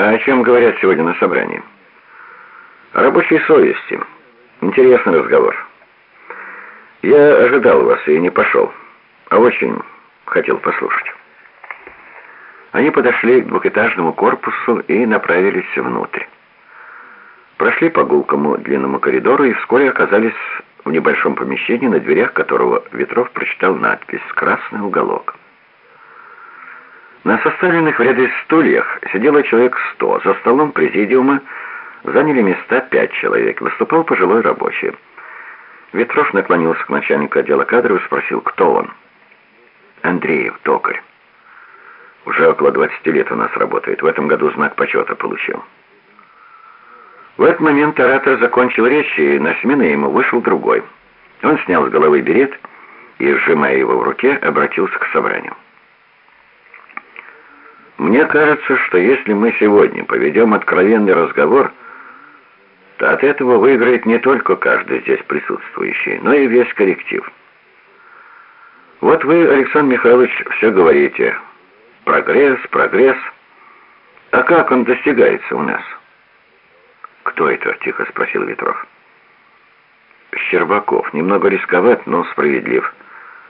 А о чем говорят сегодня на собрании? О рабочей совести. Интересный разговор. Я ожидал вас и не пошел, а очень хотел послушать. Они подошли к двухэтажному корпусу и направились внутрь. Прошли по гулкому длинному коридору и вскоре оказались в небольшом помещении, на дверях которого Ветров прочитал надпись «Красный уголок». На составленных в ряды стульях сидело человек сто. За столом президиума заняли места пять человек. Выступал пожилой рабочий. Ветров наклонился к начальнику отдела кадров и спросил, кто он. Андреев, токарь. Уже около 20 лет у нас работает. В этом году знак почета получил. В этот момент оратор закончил речь, и на смену ему вышел другой. Он снял с головы берет и, сжимая его в руке, обратился к собранию. Мне кажется, что если мы сегодня поведем откровенный разговор, то от этого выиграет не только каждый здесь присутствующий, но и весь коллектив. Вот вы, Александр Михайлович, все говорите. Прогресс, прогресс. А как он достигается у нас? Кто это? Тихо спросил Ветров. Щербаков. Немного рисковат, но справедлив.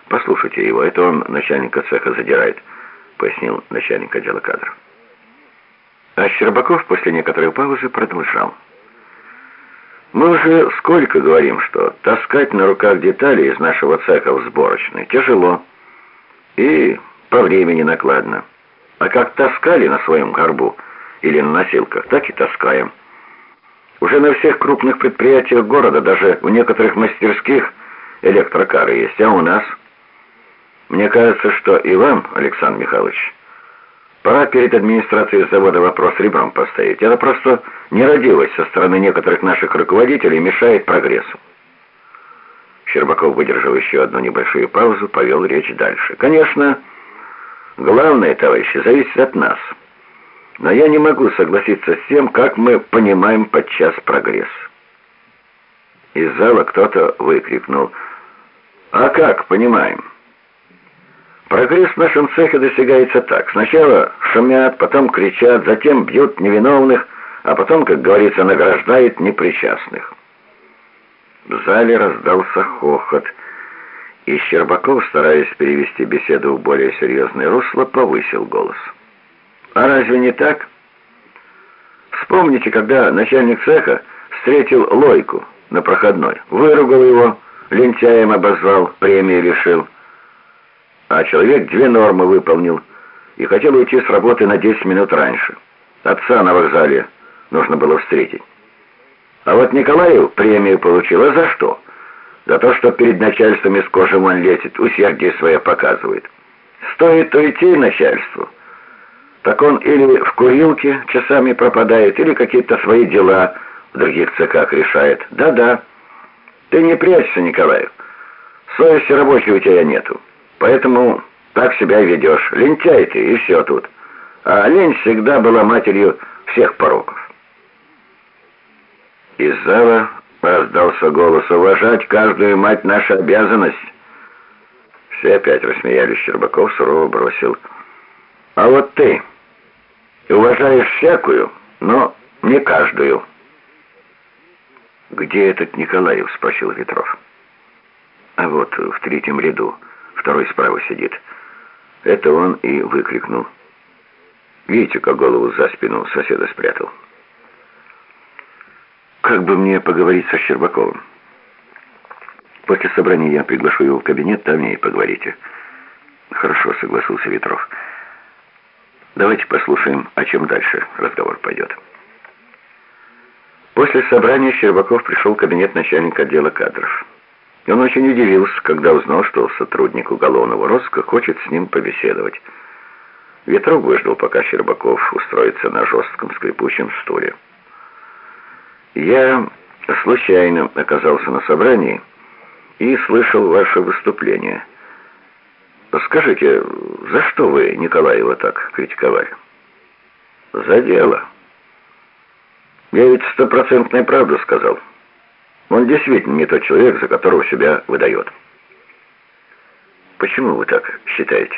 Послушайте его, это он начальника цеха задирает пояснил начальник отдела кадров. А Щербаков после некоторой паузы продолжал. Мы уже сколько говорим, что таскать на руках детали из нашего цеха в сборочной тяжело и по времени накладно. А как таскали на своем горбу или на носилках, так и таскаем. Уже на всех крупных предприятиях города, даже в некоторых мастерских электрокары есть, а у нас – мне кажется, что и вам, Александр Михайлович, пора перед администрацией завода вопрос ребром поставить. Это просто нерадивость со стороны некоторых наших руководителей мешает прогрессу. Щербаков, выдержав еще одну небольшую паузу, повел речь дальше. Конечно, главное, товарищи, зависит от нас. Но я не могу согласиться с тем, как мы понимаем подчас прогресс. Из зала кто-то выкрикнул «А как понимаем?» Прогресс в нашем цехе достигается так. Сначала шумят, потом кричат, затем бьют невиновных, а потом, как говорится, награждают непричастных. В зале раздался хохот, и Щербаков, стараясь перевести беседу в более серьезное русло, повысил голос. «А разве не так? Вспомните, когда начальник цеха встретил Лойку на проходной, выругал его, лентяем обозвал, премии лишил» а человек две нормы выполнил и хотел уйти с работы на 10 минут раньше. Отца на вокзале нужно было встретить. А вот Николаев премию получил, а за что? За то, что перед начальством из кожи вон лезет, усердие свое показывает. Стоит уйти начальству, так он или в курилке часами пропадает, или какие-то свои дела в других цехах решает. Да-да, ты не прячься, Николаев. Совести рабочей у тебя нету. Поэтому так себя ведешь. Лентяй ты, и все тут. А лень всегда была матерью всех пороков. Из зала раздался голос «Уважать каждую мать наша обязанность». Все опять рассмеялись. Щербаков сурово бросил. «А вот ты уважаешь всякую, но не каждую». «Где этот Николаев?» — спросил Ветров. «А вот в третьем ряду». Второй справа сидит. Это он и выкрикнул. Видите, как голову за спину соседа спрятал. Как бы мне поговорить со Щербаковым? После собрания я приглашу его в кабинет, там и поговорите. Хорошо, согласился Ветров. Давайте послушаем, о чем дальше разговор пойдет. После собрания Щербаков пришел в кабинет начальника отдела кадров. Он очень удивился, когда узнал, что сотрудник уголовного розыска хочет с ним побеседовать. Ветров выждал, пока Щербаков устроится на жестком скрипучем стуле. «Я случайно оказался на собрании и слышал ваше выступление. Скажите, за что вы Николаева так критиковали?» «За дело. Я ведь стопроцентную правду сказал». Он действительно не тот человек, за которого себя выдает. Почему вы так считаете?